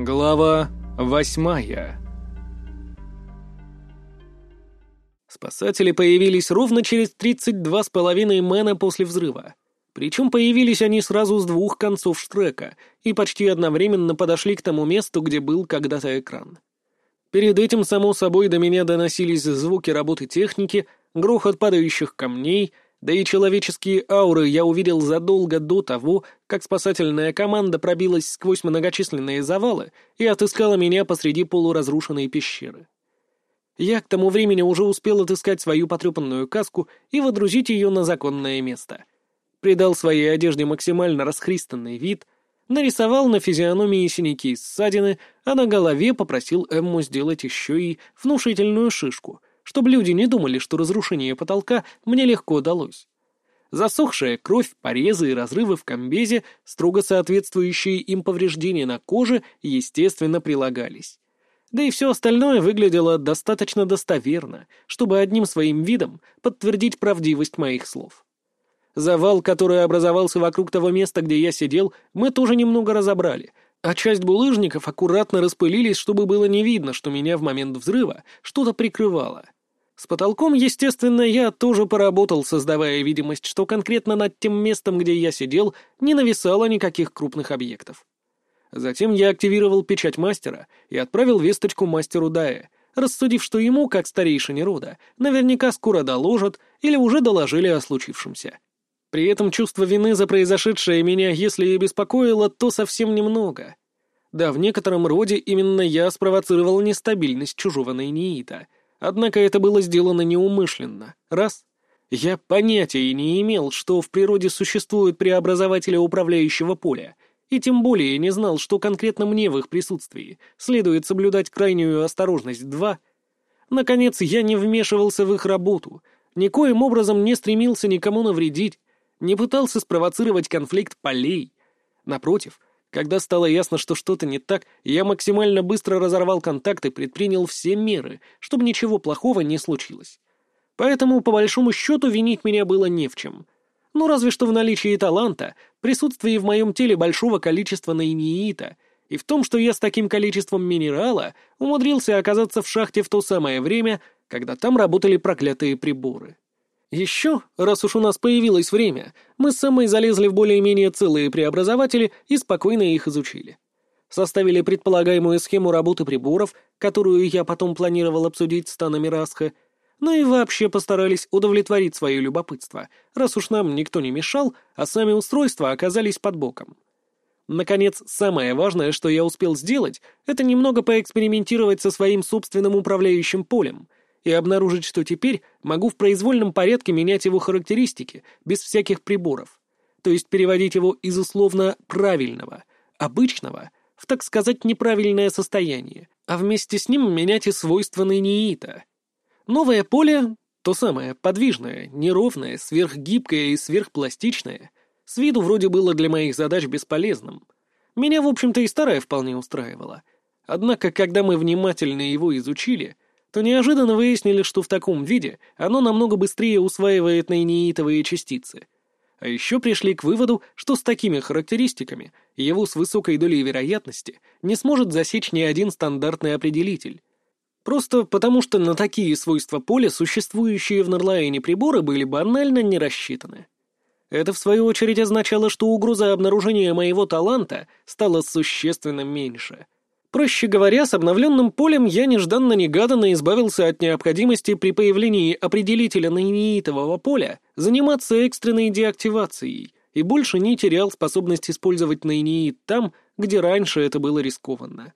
Глава восьмая Спасатели появились ровно через 32 с половиной мэна после взрыва. Причем появились они сразу с двух концов штрека и почти одновременно подошли к тому месту, где был когда-то экран. Перед этим, само собой, до меня доносились звуки работы техники, грохот падающих камней — да и человеческие ауры я увидел задолго до того, как спасательная команда пробилась сквозь многочисленные завалы и отыскала меня посреди полуразрушенной пещеры. Я к тому времени уже успел отыскать свою потрепанную каску и водрузить ее на законное место. Придал своей одежде максимально расхристанный вид, нарисовал на физиономии синяки и ссадины, а на голове попросил Эмму сделать еще и внушительную шишку — чтобы люди не думали, что разрушение потолка мне легко далось. Засохшая кровь, порезы и разрывы в комбезе, строго соответствующие им повреждения на коже, естественно, прилагались. Да и все остальное выглядело достаточно достоверно, чтобы одним своим видом подтвердить правдивость моих слов. Завал, который образовался вокруг того места, где я сидел, мы тоже немного разобрали, а часть булыжников аккуратно распылились, чтобы было не видно, что меня в момент взрыва что-то прикрывало — с потолком, естественно, я тоже поработал, создавая видимость, что конкретно над тем местом, где я сидел, не нависало никаких крупных объектов. Затем я активировал печать мастера и отправил весточку мастеру Дая, рассудив, что ему, как старейшине рода, наверняка скоро доложат или уже доложили о случившемся. При этом чувство вины за произошедшее меня, если и беспокоило, то совсем немного. Да, в некотором роде именно я спровоцировал нестабильность чужого Найниита — Однако это было сделано неумышленно. Раз. Я понятия не имел, что в природе существуют преобразователи управляющего поля, и тем более не знал, что конкретно мне в их присутствии следует соблюдать крайнюю осторожность. Два. Наконец, я не вмешивался в их работу, никоим образом не стремился никому навредить, не пытался спровоцировать конфликт полей. Напротив, когда стало ясно, что что-то не так, я максимально быстро разорвал контакт и предпринял все меры, чтобы ничего плохого не случилось. Поэтому, по большому счету, винить меня было не в чем. Ну, разве что в наличии таланта, присутствии в моем теле большого количества наиниита и в том, что я с таким количеством минерала умудрился оказаться в шахте в то самое время, когда там работали проклятые приборы. Еще, раз уж у нас появилось время, мы с Сэммой залезли в более-менее целые преобразователи и спокойно их изучили. Составили предполагаемую схему работы приборов, которую я потом планировал обсудить с Танами Расха, ну и вообще постарались удовлетворить свое любопытство, раз уж нам никто не мешал, а сами устройства оказались под боком. Наконец, самое важное, что я успел сделать, это немного поэкспериментировать со своим собственным управляющим полем — и обнаружить, что теперь могу в произвольном порядке менять его характеристики, без всяких приборов. То есть переводить его из условно правильного, обычного, в, так сказать, неправильное состояние, а вместе с ним менять и свойства ниита. Новое поле, то самое, подвижное, неровное, сверхгибкое и сверхпластичное, с виду вроде было для моих задач бесполезным. Меня, в общем-то, и старое вполне устраивало. Однако, когда мы внимательно его изучили — то неожиданно выяснили, что в таком виде оно намного быстрее усваивает наиниитовые частицы. А еще пришли к выводу, что с такими характеристиками его с высокой долей вероятности не сможет засечь ни один стандартный определитель. Просто потому, что на такие свойства поля существующие в Нерлайне приборы были банально не рассчитаны. Это, в свою очередь, означало, что угроза обнаружения моего таланта стала существенно меньше — Проще говоря, с обновленным полем я нежданно-негаданно избавился от необходимости при появлении определителя наиниитового поля заниматься экстренной деактивацией и больше не терял способность использовать наиниит там, где раньше это было рискованно.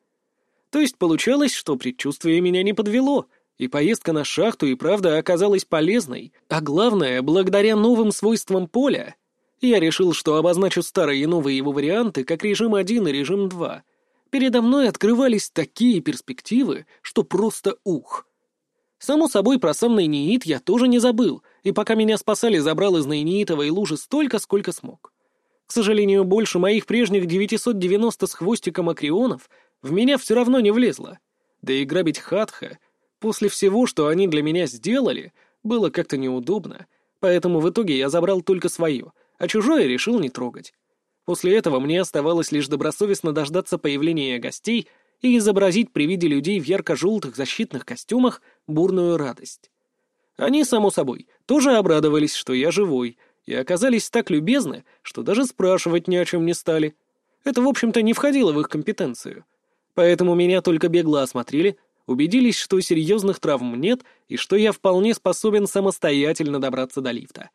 То есть получалось, что предчувствие меня не подвело, и поездка на шахту и правда оказалась полезной, а главное, благодаря новым свойствам поля. Я решил, что обозначу старые и новые его варианты как режим 1 и режим 2 — Передо мной открывались такие перспективы, что просто ух. Само собой, про сам Найниит я тоже не забыл, и пока меня спасали, забрал из Найниитовой лужи столько, сколько смог. К сожалению, больше моих прежних 990 с хвостиком акрионов в меня все равно не влезло. Да и грабить Хатха, после всего, что они для меня сделали, было как-то неудобно, поэтому в итоге я забрал только свое, а чужое решил не трогать. После этого мне оставалось лишь добросовестно дождаться появления гостей и изобразить при виде людей в ярко-желтых защитных костюмах бурную радость. Они, само собой, тоже обрадовались, что я живой, и оказались так любезны, что даже спрашивать ни о чем не стали. Это, в общем-то, не входило в их компетенцию. Поэтому меня только бегло осмотрели, убедились, что серьезных травм нет и что я вполне способен самостоятельно добраться до лифта.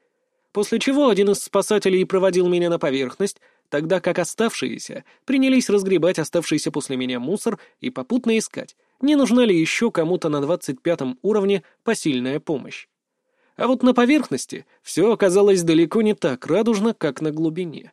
После чего один из спасателей проводил меня на поверхность, тогда как оставшиеся принялись разгребать оставшийся после меня мусор и попутно искать, не нужна ли еще кому-то на двадцать пятом уровне посильная помощь. А вот на поверхности все оказалось далеко не так радужно, как на глубине.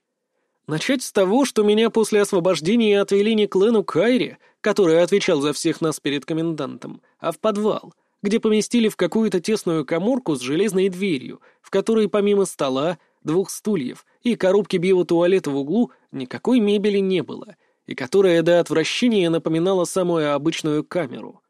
Начать с того, что меня после освобождения отвели не к Лену Кайре, который отвечал за всех нас перед комендантом, а в подвал, где поместили в какую-то тесную коморку с железной дверью, в которой помимо стола, двух стульев и коробки биотуалета в углу никакой мебели не было, и которая до отвращения напоминала самую обычную камеру.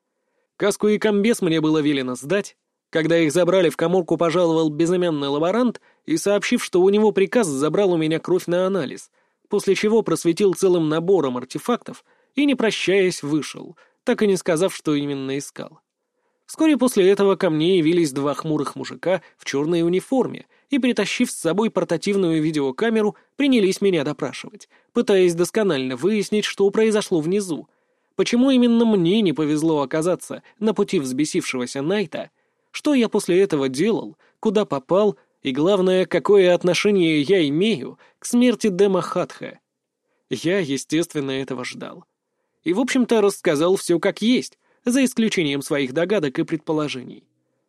Каску и комбез мне было велено сдать, когда их забрали в коморку, пожаловал безымянный лаборант и, сообщив, что у него приказ, забрал у меня кровь на анализ, после чего просветил целым набором артефактов и, не прощаясь, вышел, так и не сказав, что именно искал. Вскоре после этого ко мне явились два хмурых мужика в черной униформе и, притащив с собой портативную видеокамеру, принялись меня допрашивать, пытаясь досконально выяснить, что произошло внизу, почему именно мне не повезло оказаться на пути взбесившегося Найта — что я после этого делал, куда попал и, главное, какое отношение я имею к смерти Дема Хатха. Я, естественно, этого ждал. И, в общем-то, рассказал все как есть, за исключением своих догадок и предположений.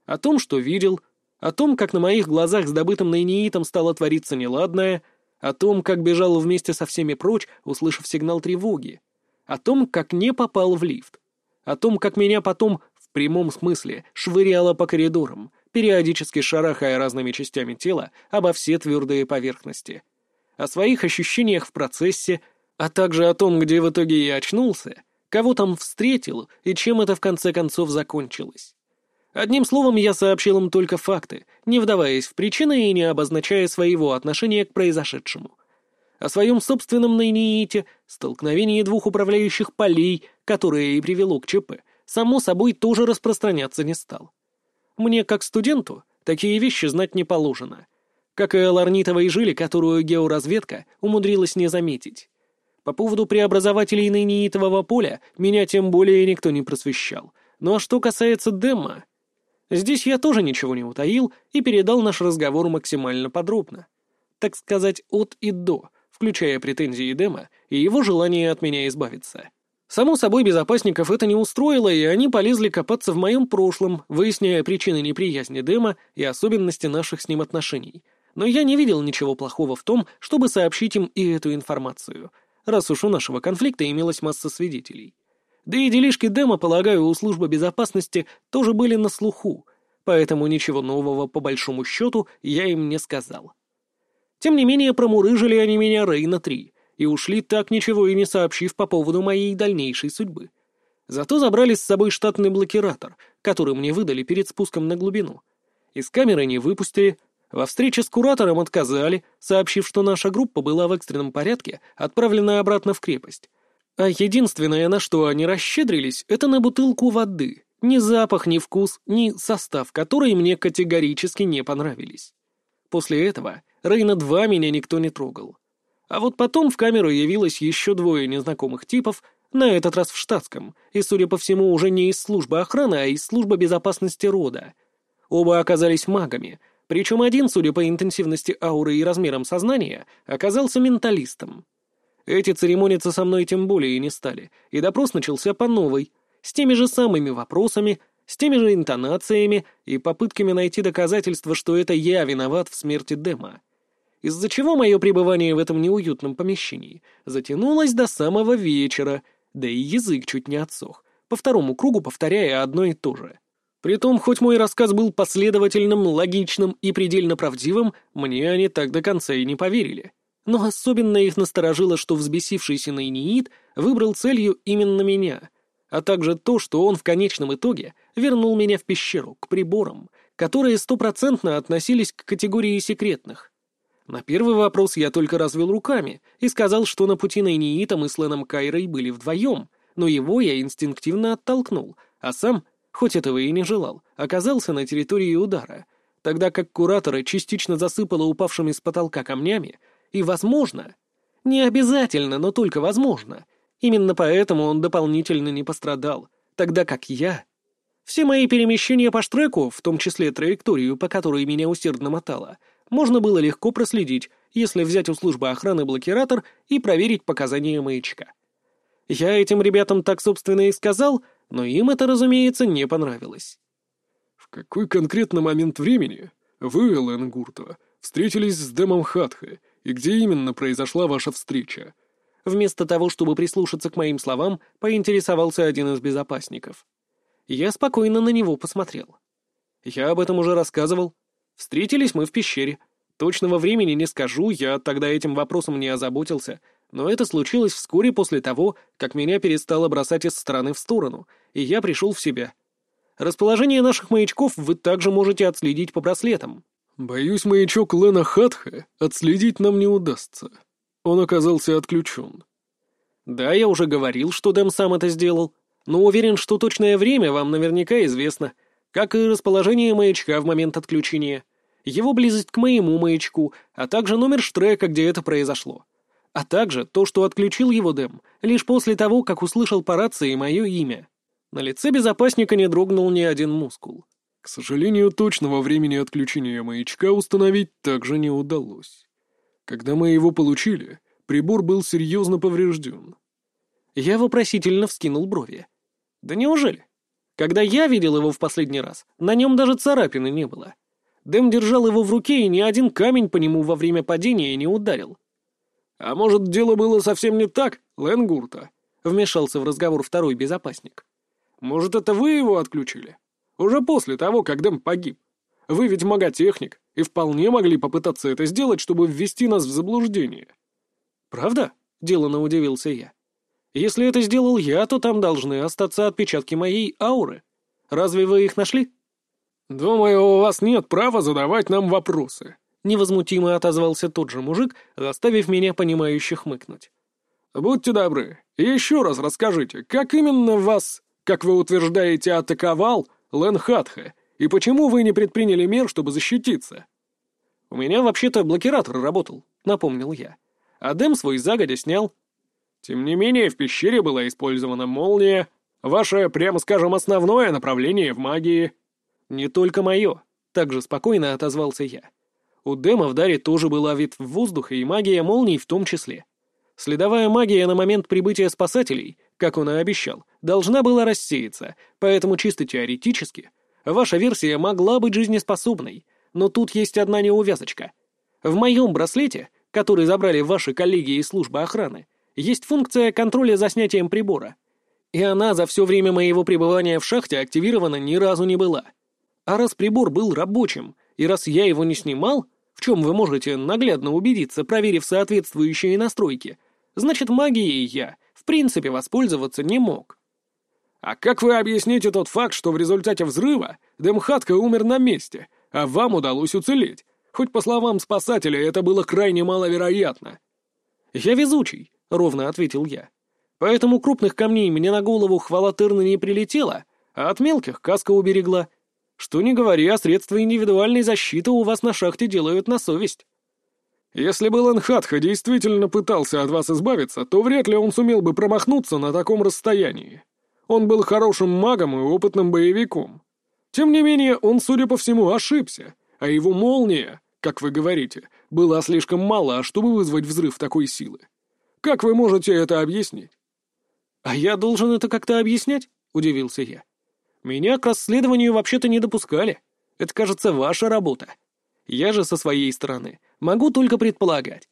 О том, что видел, о том, как на моих глазах с добытым наиниитом стало твориться неладное, о том, как бежал вместе со всеми прочь, услышав сигнал тревоги, о том, как не попал в лифт, о том, как меня потом прямом смысле швыряла по коридорам, периодически шарахая разными частями тела обо все твердые поверхности. О своих ощущениях в процессе, а также о том, где в итоге я очнулся, кого там встретил и чем это в конце концов закончилось. Одним словом, я сообщил им только факты, не вдаваясь в причины и не обозначая своего отношения к произошедшему. О своем собственном наиниите, столкновении двух управляющих полей, которое и привело к ЧП — само собой, тоже распространяться не стал. Мне, как студенту, такие вещи знать не положено. Как и о ларнитовой жиле, которую георазведка умудрилась не заметить. По поводу преобразователей нейнитового поля меня тем более никто не просвещал. Ну а что касается Демма... Здесь я тоже ничего не утаил и передал наш разговор максимально подробно. Так сказать, от и до, включая претензии Дема и его желание от меня избавиться. Само собой, безопасников это не устроило, и они полезли копаться в моем прошлом, выясняя причины неприязни Дэма и особенности наших с ним отношений. Но я не видел ничего плохого в том, чтобы сообщить им и эту информацию, раз уж у нашего конфликта имелась масса свидетелей. Да и делишки Дэма, полагаю, у службы безопасности тоже были на слуху, поэтому ничего нового по большому счету я им не сказал. Тем не менее, промурыжили они меня Рейна-3, и ушли так ничего и не сообщив по поводу моей дальнейшей судьбы. Зато забрали с собой штатный блокиратор, который мне выдали перед спуском на глубину. Из камеры не выпустили, во встрече с куратором отказали, сообщив, что наша группа была в экстренном порядке отправлена обратно в крепость. А единственное, на что они расщедрились, это на бутылку воды. Ни запах, ни вкус, ни состав, которые мне категорически не понравились. После этого Рейна-2 меня никто не трогал. А вот потом в камеру явилось еще двое незнакомых типов, на этот раз в штатском, и, судя по всему, уже не из службы охраны, а из службы безопасности рода. Оба оказались магами, причем один, судя по интенсивности ауры и размерам сознания, оказался менталистом. Эти церемониться со мной тем более и не стали, и допрос начался по новой, с теми же самыми вопросами, с теми же интонациями и попытками найти доказательства, что это я виноват в смерти Дема из-за чего мое пребывание в этом неуютном помещении затянулось до самого вечера, да и язык чуть не отсох, по второму кругу повторяя одно и то же. Притом, хоть мой рассказ был последовательным, логичным и предельно правдивым, мне они так до конца и не поверили. Но особенно их насторожило, что взбесившийся Найниит выбрал целью именно меня, а также то, что он в конечном итоге вернул меня в пещеру, к приборам, которые стопроцентно относились к категории секретных. На первый вопрос я только развел руками и сказал, что на пути Найниита мы с Леном Кайрой были вдвоем, но его я инстинктивно оттолкнул, а сам, хоть этого и не желал, оказался на территории удара, тогда как куратора частично засыпало упавшими с потолка камнями, и, возможно, не обязательно, но только возможно, именно поэтому он дополнительно не пострадал, тогда как я... Все мои перемещения по штреку, в том числе траекторию, по которой меня усердно мотало, можно было легко проследить, если взять у службы охраны блокиратор и проверить показания маячка. Я этим ребятам так, собственно, и сказал, но им это, разумеется, не понравилось. «В какой конкретно момент времени вы, Элен Гуртова, встретились с Дэмом Хатхе, и где именно произошла ваша встреча?» Вместо того, чтобы прислушаться к моим словам, поинтересовался один из безопасников. Я спокойно на него посмотрел. Я об этом уже рассказывал. Встретились мы в пещере. Точного времени не скажу, я тогда этим вопросом не озаботился — но это случилось вскоре после того, как меня перестало бросать из стороны в сторону, и я пришел в себя. Расположение наших маячков вы также можете отследить по браслетам. Боюсь, маячок Лена Хатха отследить нам не удастся. Он оказался отключен. Да, я уже говорил, что Дэм сам это сделал, но уверен, что точное время вам наверняка известно, как и расположение маячка в момент отключения, его близость к моему маячку, а также номер штрека, где это произошло а также то, что отключил его Дэм лишь после того, как услышал по рации мое имя. На лице безопасника не дрогнул ни один мускул. К сожалению, точного времени отключения маячка установить также не удалось. Когда мы его получили, прибор был серьезно поврежден. Я вопросительно вскинул брови. Да неужели? Когда я видел его в последний раз, на нем даже царапины не было. Дэм держал его в руке, и ни один камень по нему во время падения не ударил. «А может, дело было совсем не так, Ленгурта?» — вмешался в разговор второй безопасник. «Может, это вы его отключили? Уже после того, как Дэм погиб. Вы ведь маготехник, и вполне могли попытаться это сделать, чтобы ввести нас в заблуждение». «Правда?» — деланно удивился я. «Если это сделал я, то там должны остаться отпечатки моей ауры. Разве вы их нашли?» «Думаю, у вас нет права задавать нам вопросы», Невозмутимо отозвался тот же мужик, заставив меня понимающе хмыкнуть. «Будьте добры, еще раз расскажите, как именно вас, как вы утверждаете, атаковал Лэн Хатха, и почему вы не предприняли мер, чтобы защититься?» «У меня вообще-то блокиратор работал», — напомнил я. «А Дэм свой загодя снял». «Тем не менее, в пещере была использована молния, ваше, прямо скажем, основное направление в магии». «Не только мое», — также спокойно отозвался я. У Дэма в даре тоже была ветвь воздуха и магия молний в том числе. Следовая магия на момент прибытия спасателей, как он и обещал, должна была рассеяться, поэтому чисто теоретически ваша версия могла быть жизнеспособной, но тут есть одна неувязочка. В моем браслете, который забрали ваши коллеги из службы охраны, есть функция контроля за снятием прибора. И она за все время моего пребывания в шахте активирована ни разу не была. А раз прибор был рабочим, и раз я его не снимал, в чем вы можете наглядно убедиться, проверив соответствующие настройки, значит, магией я, в принципе, воспользоваться не мог. А как вы объясните тот факт, что в результате взрыва Демхатка умер на месте, а вам удалось уцелеть? Хоть по словам спасателя, это было крайне маловероятно. «Я везучий», — ровно ответил я. «Поэтому крупных камней мне на голову хвала Тырна не прилетело, а от мелких каска уберегла. Что не говори, а средства индивидуальной защиты у вас на шахте делают на совесть. Если бы Ланхатха действительно пытался от вас избавиться, то вряд ли он сумел бы промахнуться на таком расстоянии. Он был хорошим магом и опытным боевиком. Тем не менее, он, судя по всему, ошибся, а его молния, как вы говорите, была слишком мала, чтобы вызвать взрыв такой силы. Как вы можете это объяснить? «А я должен это как-то объяснять?» — удивился я. Меня к расследованию вообще-то не допускали. Это, кажется, ваша работа. Я же со своей стороны могу только предполагать.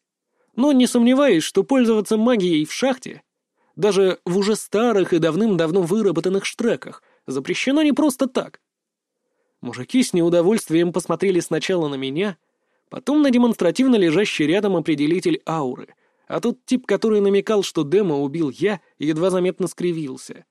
Но не сомневаюсь, что пользоваться магией в шахте, даже в уже старых и давным-давно выработанных штреках, запрещено не просто так. Мужики с неудовольствием посмотрели сначала на меня, потом на демонстративно лежащий рядом определитель ауры, а тот тип, который намекал, что Демо убил я, едва заметно скривился.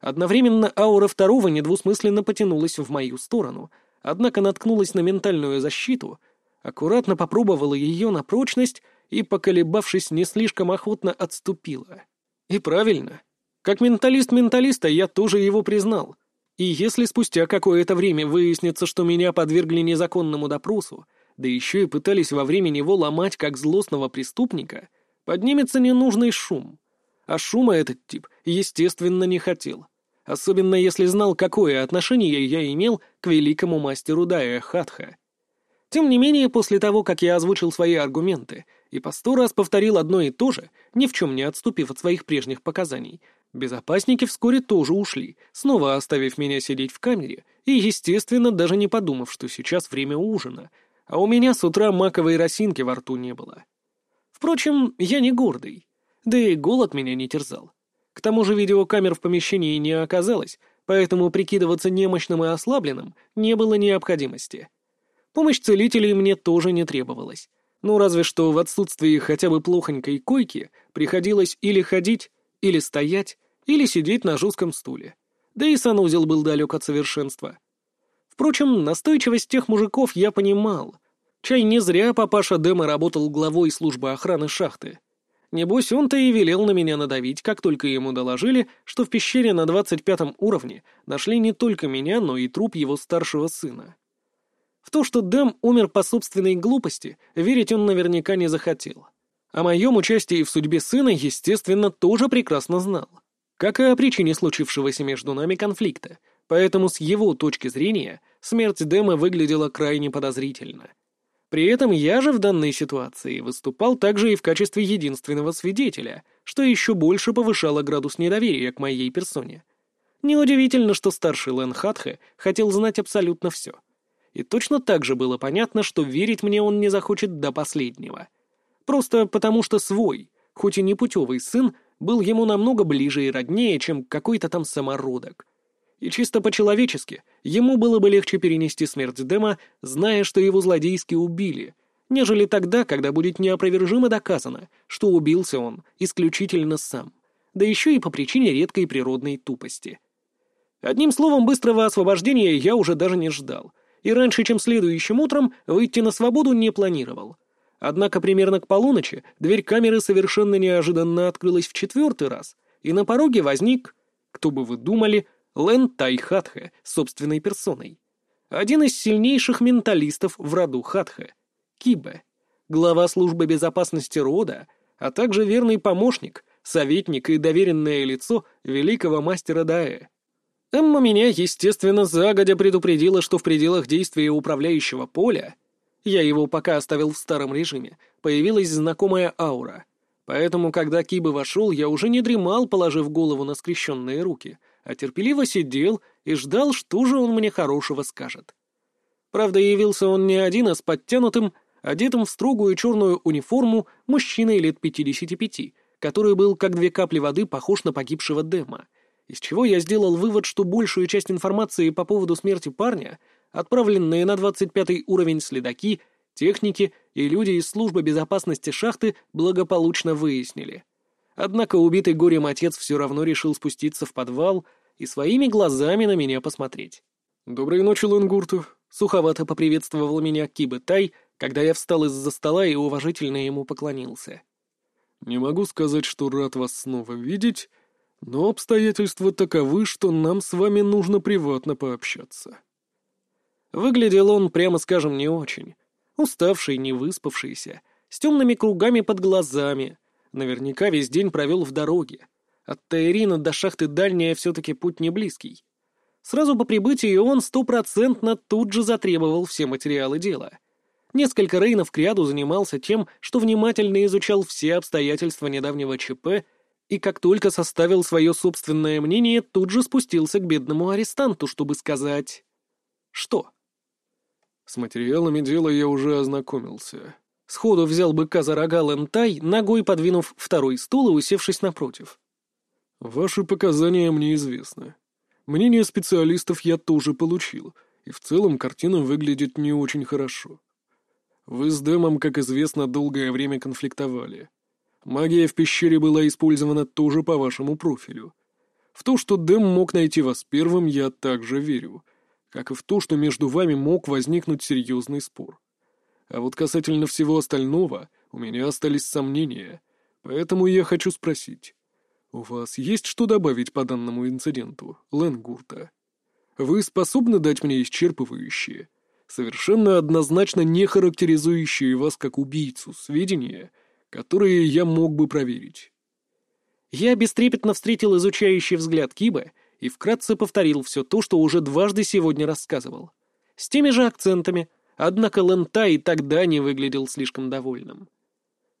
Одновременно аура второго недвусмысленно потянулась в мою сторону, однако наткнулась на ментальную защиту, аккуратно попробовала ее на прочность и, поколебавшись, не слишком охотно отступила. И правильно. Как менталист менталиста я тоже его признал. И если спустя какое-то время выяснится, что меня подвергли незаконному допросу, да еще и пытались во время него ломать как злостного преступника, поднимется ненужный шум. А шума этот тип, естественно, не хотел. Особенно если знал, какое отношение я имел к великому мастеру Дая Хатха. Тем не менее, после того, как я озвучил свои аргументы и по сто раз повторил одно и то же, ни в чем не отступив от своих прежних показаний, безопасники вскоре тоже ушли, снова оставив меня сидеть в камере и, естественно, даже не подумав, что сейчас время ужина, а у меня с утра маковой росинки во рту не было. Впрочем, я не гордый, да и голод меня не терзал. К тому же видеокамер в помещении не оказалось, поэтому прикидываться немощным и ослабленным не было необходимости. Помощь целителей мне тоже не требовалась. Ну, разве что в отсутствии хотя бы плохонькой койки приходилось или ходить, или стоять, или сидеть на жестком стуле. Да и санузел был далек от совершенства. Впрочем, настойчивость тех мужиков я понимал. Чай не зря папаша Дэма работал главой службы охраны шахты. Небось, он-то и велел на меня надавить, как только ему доложили, что в пещере на двадцать пятом уровне нашли не только меня, но и труп его старшего сына. В то, что Дэм умер по собственной глупости, верить он наверняка не захотел. О моем участии в судьбе сына, естественно, тоже прекрасно знал. Как и о причине случившегося между нами конфликта, поэтому с его точки зрения смерть Дэма выглядела крайне подозрительно. При этом я же в данной ситуации выступал также и в качестве единственного свидетеля, что еще больше повышало градус недоверия к моей персоне. Неудивительно, что старший Лэн Хатхе хотел знать абсолютно все — и точно так же было понятно, что верить мне он не захочет до последнего. Просто потому что свой, хоть и не путевый сын, был ему намного ближе и роднее, чем какой-то там самородок. И чисто по-человечески ему было бы легче перенести смерть Дэма, зная, что его злодейски убили, нежели тогда, когда будет неопровержимо доказано, что убился он исключительно сам, да еще и по причине редкой природной тупости. Одним словом, быстрого освобождения я уже даже не ждал, и раньше, чем следующим утром, выйти на свободу не планировал. Однако примерно к полуночи дверь камеры совершенно неожиданно открылась в четвертый раз, и на пороге возник, кто бы вы думали, Лэн Тайхатхе собственной персоной. Один из сильнейших менталистов в роду Хатхе, Кибе, глава службы безопасности рода, а также верный помощник, советник и доверенное лицо великого мастера Даэ. Эмма меня, естественно, загодя предупредила, что в пределах действия управляющего поля, я его пока оставил в старом режиме, появилась знакомая аура. Поэтому, когда Киба вошел, я уже не дремал, положив голову на скрещенные руки, а терпеливо сидел и ждал, что же он мне хорошего скажет. Правда, явился он не один, а с подтянутым, одетым в строгую черную униформу мужчиной лет пятидесяти пяти, который был, как две капли воды, похож на погибшего Дема — из чего я сделал вывод, что большую часть информации по поводу смерти парня, отправленные на 25 уровень следаки, техники и люди из службы безопасности шахты благополучно выяснили. Однако убитый горем отец все равно решил спуститься в подвал и своими глазами на меня посмотреть. «Доброй ночи, Лунгурту!» — суховато поприветствовал меня Киба Тай, когда я встал из-за стола и уважительно ему поклонился. «Не могу сказать, что рад вас снова видеть, но обстоятельства таковы, что нам с вами нужно приватно пообщаться. Выглядел он, прямо скажем, не очень. Уставший, не выспавшийся, с темными кругами под глазами. Наверняка весь день провел в дороге. От Таирина до шахты дальняя все-таки путь не близкий. Сразу по прибытии он стопроцентно тут же затребовал все материалы дела. Несколько рейнов к ряду занимался тем, что внимательно изучал все обстоятельства недавнего ЧП и как только составил свое собственное мнение, тут же спустился к бедному арестанту, чтобы сказать... Что? С материалами дела я уже ознакомился. Сходу взял быка за рога Лентай, ногой подвинув второй стул и усевшись напротив. Ваши показания мне известны. Мнение специалистов я тоже получил, и в целом картина выглядит не очень хорошо. Вы с Дэмом, как известно, долгое время конфликтовали. Магия в пещере была использована тоже по вашему профилю. В то, что Дэм мог найти вас первым, я также верю, как и в то, что между вами мог возникнуть серьезный спор. А вот касательно всего остального у меня остались сомнения, поэтому я хочу спросить. У вас есть что добавить по данному инциденту, Ленгурта? Вы способны дать мне исчерпывающие, совершенно однозначно не характеризующие вас как убийцу сведения, которые я мог бы проверить?» Я бестрепетно встретил изучающий взгляд Киба и вкратце повторил все то, что уже дважды сегодня рассказывал. С теми же акцентами, однако Лента и тогда не выглядел слишком довольным.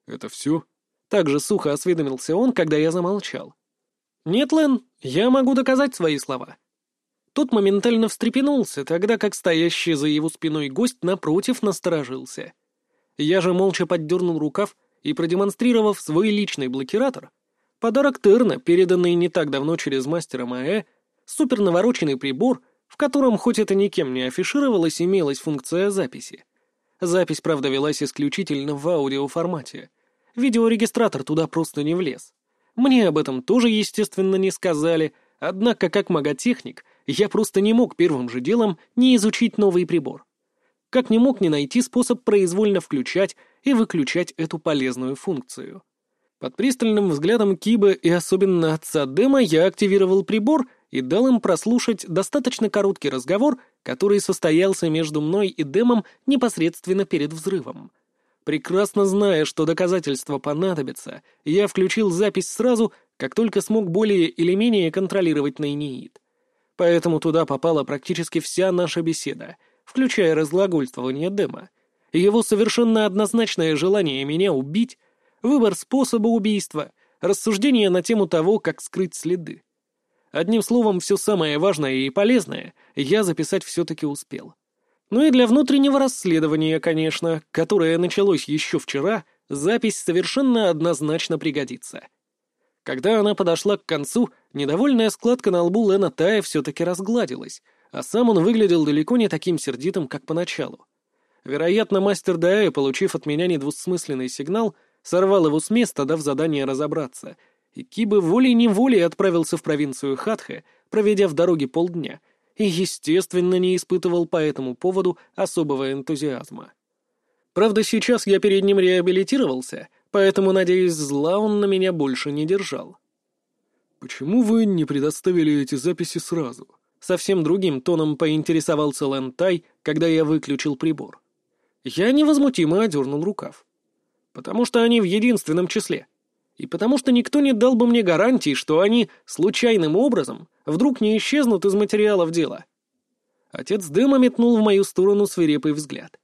«Это все?» Так же сухо осведомился он, когда я замолчал. «Нет, Лен, я могу доказать свои слова». Тот моментально встрепенулся, тогда как стоящий за его спиной гость напротив насторожился. Я же молча поддернул рукав и, продемонстрировав свой личный блокиратор, подарок Терна, переданный не так давно через мастера Маэ, супер навороченный прибор, в котором, хоть это никем не афишировалось, имелась функция записи. Запись, правда, велась исключительно в аудиоформате. Видеорегистратор туда просто не влез. Мне об этом тоже, естественно, не сказали, однако, как маготехник, я просто не мог первым же делом не изучить новый прибор. Как не мог не найти способ произвольно включать и выключать эту полезную функцию. Под пристальным взглядом Киба и особенно отца Дэма я активировал прибор и дал им прослушать достаточно короткий разговор, который состоялся между мной и Дэмом непосредственно перед взрывом. Прекрасно зная, что доказательства понадобятся, я включил запись сразу, как только смог более или менее контролировать Найниит. Поэтому туда попала практически вся наша беседа, включая разглагольствование Дэма, его совершенно однозначное желание меня убить, выбор способа убийства, рассуждение на тему того, как скрыть следы. Одним словом, все самое важное и полезное я записать все-таки успел. Ну и для внутреннего расследования, конечно, которое началось еще вчера, запись совершенно однозначно пригодится. Когда она подошла к концу, недовольная складка на лбу Лена Тая все-таки разгладилась, а сам он выглядел далеко не таким сердитым, как поначалу. Вероятно, мастер Дая, получив от меня недвусмысленный сигнал, сорвал его с места, дав задание разобраться, Кибы волей-неволей отправился в провинцию Хатхе, проведя в дороге полдня, и, естественно, не испытывал по этому поводу особого энтузиазма. Правда, сейчас я перед ним реабилитировался, поэтому, надеюсь, зла он на меня больше не держал. «Почему вы не предоставили эти записи сразу?» Совсем другим тоном поинтересовался Лэн Тай, когда я выключил прибор. Я невозмутимо одернул рукав. Потому что они в единственном числе и потому что никто не дал бы мне гарантии, что они случайным образом вдруг не исчезнут из материалов дела. Отец дыма метнул в мою сторону свирепый взгляд.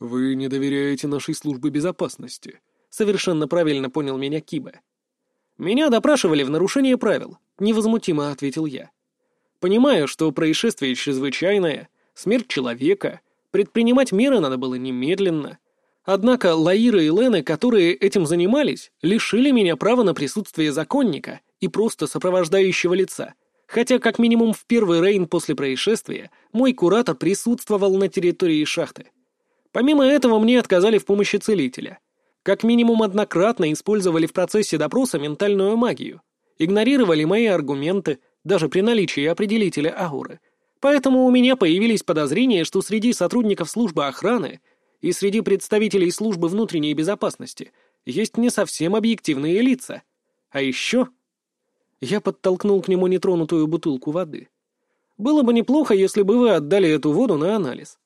«Вы не доверяете нашей службе безопасности», — совершенно правильно понял меня Киба. «Меня допрашивали в нарушение правил», — невозмутимо ответил я. «Понимаю, что происшествие чрезвычайное, смерть человека, предпринимать меры надо было немедленно, Однако Лаира и Лены, которые этим занимались, лишили меня права на присутствие законника и просто сопровождающего лица, хотя как минимум в первый рейн после происшествия мой куратор присутствовал на территории шахты. Помимо этого мне отказали в помощи целителя. Как минимум однократно использовали в процессе допроса ментальную магию, игнорировали мои аргументы, даже при наличии определителя ауры. Поэтому у меня появились подозрения, что среди сотрудников службы охраны – и среди представителей службы внутренней безопасности есть не совсем объективные лица. А еще... Я подтолкнул к нему нетронутую бутылку воды. Было бы неплохо, если бы вы отдали эту воду на анализ.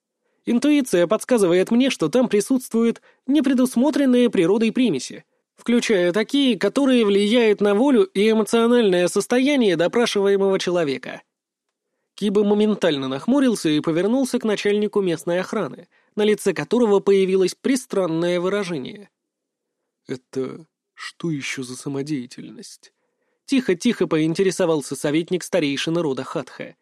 Интуиция подсказывает мне, что там присутствуют непредусмотренные природой примеси, включая такие, которые влияют на волю и эмоциональное состояние допрашиваемого человека. Киба моментально нахмурился и повернулся к начальнику местной охраны, на лице которого появилось пристранное выражение. «Это что еще за самодеятельность?» Тихо-тихо поинтересовался советник старейшины рода Хатха.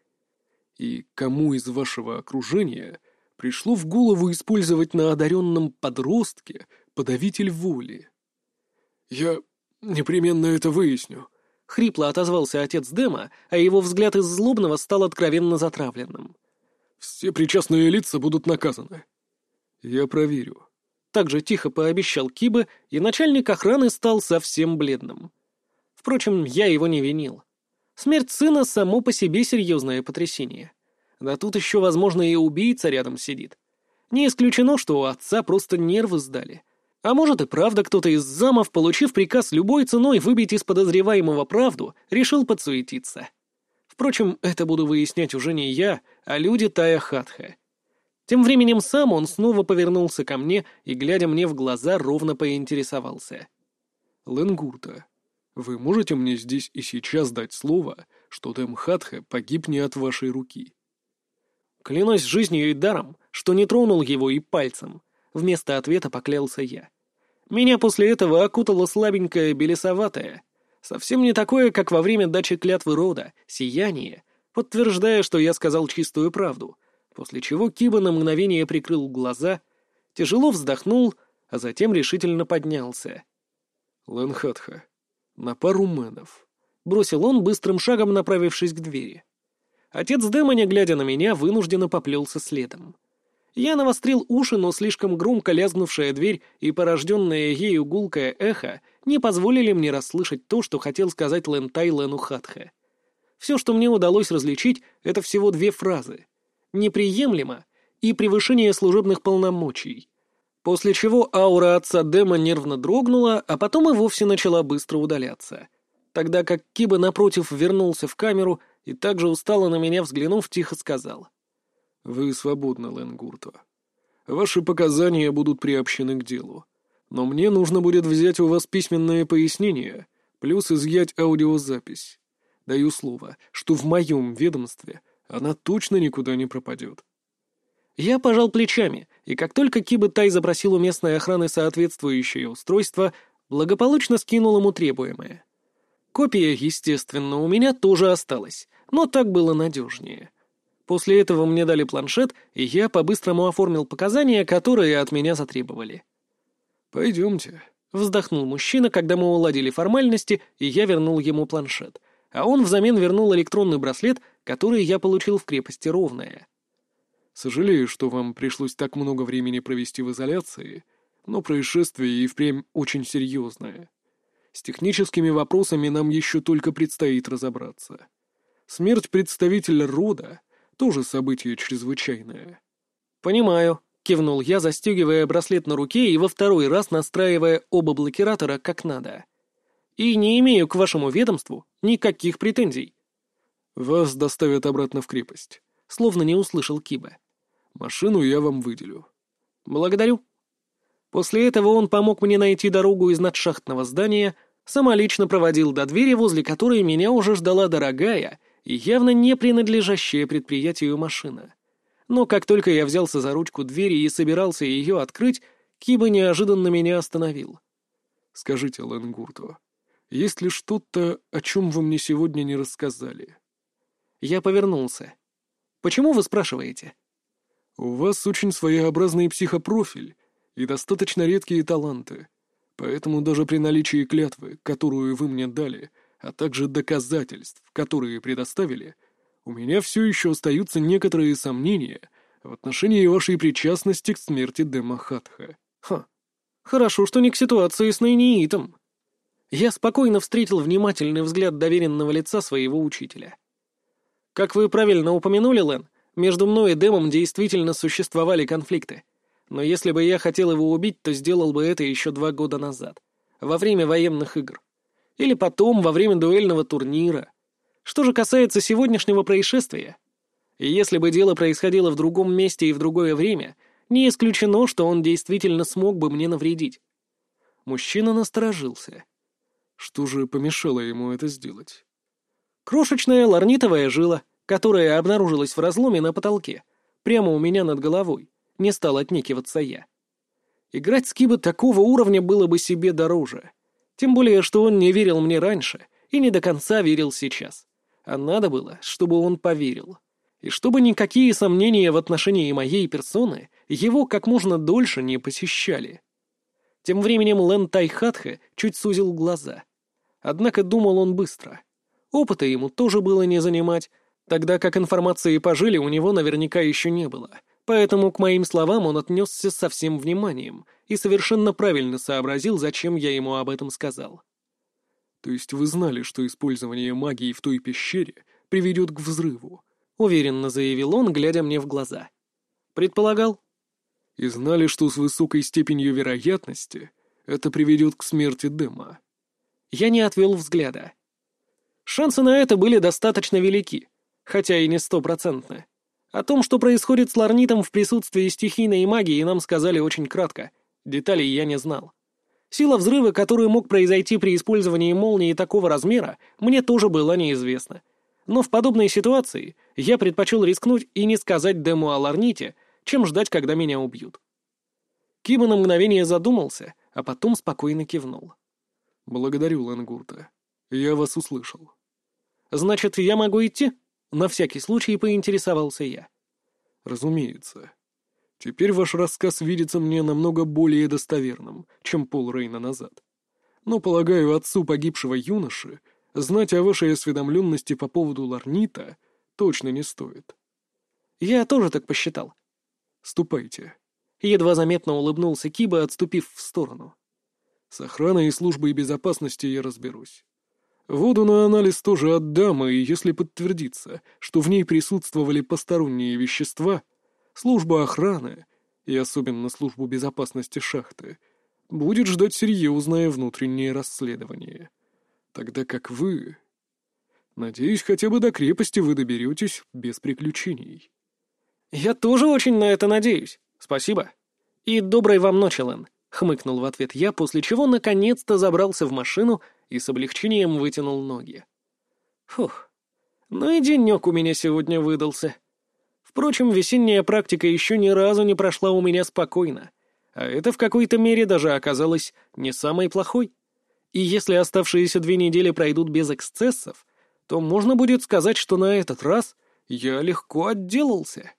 «И кому из вашего окружения пришло в голову использовать на одаренном подростке подавитель воли?» «Я непременно это выясню», — хрипло отозвался отец Дема, а его взгляд из злобного стал откровенно затравленным. «Все причастные лица будут наказаны. «Я проверю». Так же тихо пообещал Киба, и начальник охраны стал совсем бледным. Впрочем, я его не винил. Смерть сына — само по себе серьезное потрясение. Да тут еще, возможно, и убийца рядом сидит. Не исключено, что у отца просто нервы сдали. А может и правда кто-то из замов, получив приказ любой ценой выбить из подозреваемого правду, решил подсуетиться. Впрочем, это буду выяснять уже не я, а люди Тая Хатха. Тем временем сам он снова повернулся ко мне и, глядя мне в глаза, ровно поинтересовался. «Ленгурта, вы можете мне здесь и сейчас дать слово, что Демхатха погиб не от вашей руки?» «Клянусь жизнью и даром, что не тронул его и пальцем», — вместо ответа поклялся я. Меня после этого окутало слабенькое белесоватое, совсем не такое, как во время дачи клятвы рода, сияние, подтверждая, что я сказал чистую правду, после чего Киба на мгновение прикрыл глаза, тяжело вздохнул, а затем решительно поднялся. «Ланхатха, на пару мэнов», — бросил он, быстрым шагом направившись к двери. Отец Демоня, глядя на меня, вынужденно поплелся следом. Я навострил уши, но слишком громко лязгнувшая дверь и порожденное ею гулкое эхо не позволили мне расслышать то, что хотел сказать Лентай Лену Хатхе. Все, что мне удалось различить, это всего две фразы. «Неприемлемо» и «превышение служебных полномочий». После чего аура отца Дема нервно дрогнула, а потом и вовсе начала быстро удаляться. Тогда как Киба напротив вернулся в камеру и также устало на меня взглянув, тихо сказал — «Вы свободны, Ленгурто. Ваши показания будут приобщены к делу. Но мне нужно будет взять у вас письменное пояснение, плюс изъять аудиозапись. Даю слово, что в моем ведомстве она точно никуда не пропадет». Я пожал плечами, и как только Киба Тай запросил у местной охраны соответствующее устройство, благополучно скинул ему требуемое. Копия, естественно, у меня тоже осталась, но так было надежнее. После этого мне дали планшет, и я по-быстрому оформил показания, которые от меня затребовали. «Пойдемте», — вздохнул мужчина, когда мы уладили формальности, и я вернул ему планшет, а он взамен вернул электронный браслет, который я получил в крепости Ровная. «Сожалею, что вам пришлось так много времени провести в изоляции, но происшествие и впрямь очень серьезное. С техническими вопросами нам еще только предстоит разобраться. Смерть представителя рода тоже событие чрезвычайное. «Понимаю», — кивнул я, застегивая браслет на руке и во второй раз настраивая оба блокиратора как надо. «И не имею к вашему ведомству никаких претензий». «Вас доставят обратно в крепость», — словно не услышал Киба. «Машину я вам выделю». «Благодарю». После этого он помог мне найти дорогу из надшахтного здания, самолично проводил до двери, возле которой меня уже ждала дорогая и явно не принадлежащая предприятию машина. Но как только я взялся за ручку двери и собирался ее открыть, Киба неожиданно меня остановил. «Скажите, Ленгурту, есть ли что-то, о чем вы мне сегодня не рассказали?» Я повернулся. «Почему вы спрашиваете?» «У вас очень своеобразный психопрофиль и достаточно редкие таланты, поэтому даже при наличии клятвы, которую вы мне дали, — а также доказательств, которые предоставили, у меня все еще остаются некоторые сомнения в отношении вашей причастности к смерти Демахатха. Ха, хорошо, что не к ситуации с Найниитом. Я спокойно встретил внимательный взгляд доверенного лица своего учителя. Как вы правильно упомянули, Лен, между мной и Демом действительно существовали конфликты. Но если бы я хотел его убить, то сделал бы это еще два года назад, во время военных игр. Или потом, во время дуэльного турнира. Что же касается сегодняшнего происшествия, если бы дело происходило в другом месте и в другое время, не исключено, что он действительно смог бы мне навредить. Мужчина насторожился. Что же помешало ему это сделать? Крошечная ларнитовая жила, которая обнаружилась в разломе на потолке, прямо у меня над головой, не стал отнекиваться я. Играть с Киба такого уровня было бы себе дороже. Тем более, что он не верил мне раньше и не до конца верил сейчас. А надо было, чтобы он поверил. И чтобы никакие сомнения в отношении моей персоны его как можно дольше не посещали. Тем временем Лэн Тайхатха чуть сузил глаза. Однако думал он быстро. Опыта ему тоже было не занимать, тогда как информации по жиле у него наверняка еще не было — Поэтому к моим словам он отнесся со всем вниманием и совершенно правильно сообразил, зачем я ему об этом сказал. «То есть вы знали, что использование магии в той пещере приведет к взрыву?» — уверенно заявил он, глядя мне в глаза. «Предполагал». И знали, что с высокой степенью вероятности это приведет к смерти Дыма. Я не отвел взгляда. Шансы на это были достаточно велики, хотя и не стопроцентны. О том, что происходит с Ларнитом в присутствии стихийной магии, нам сказали очень кратко. Деталей я не знал. Сила взрыва, который мог произойти при использовании молнии такого размера, мне тоже была неизвестна. Но в подобной ситуации я предпочел рискнуть и не сказать Дему о Ларните, чем ждать, когда меня убьют. Киба на мгновение задумался, а потом спокойно кивнул. «Благодарю, Лангурта. Я вас услышал». «Значит, я могу идти?» На всякий случай поинтересовался я. «Разумеется. Теперь ваш рассказ видится мне намного более достоверным, чем полрейна назад. Но, полагаю, отцу погибшего юноши знать о вашей осведомленности по поводу Ларнита точно не стоит». «Я тоже так посчитал». «Ступайте». Едва заметно улыбнулся Киба, отступив в сторону. «С охраной и службой безопасности я разберусь. Воду на анализ тоже отдам, и если подтвердится, что в ней присутствовали посторонние вещества, служба охраны, и особенно службу безопасности шахты, будет ждать серьезное внутреннее расследование. Тогда как вы... Надеюсь, хотя бы до крепости вы доберетесь без приключений. «Я тоже очень на это надеюсь. Спасибо. И доброй вам ночи, Лэн», — хмыкнул в ответ я, после чего наконец-то забрался в машину — и с облегчением вытянул ноги. Фух, ну и денек у меня сегодня выдался. Впрочем, весенняя практика еще ни разу не прошла у меня спокойно, а это в какой-то мере даже оказалось не самой плохой. И если оставшиеся две недели пройдут без эксцессов, то можно будет сказать, что на этот раз я легко отделался.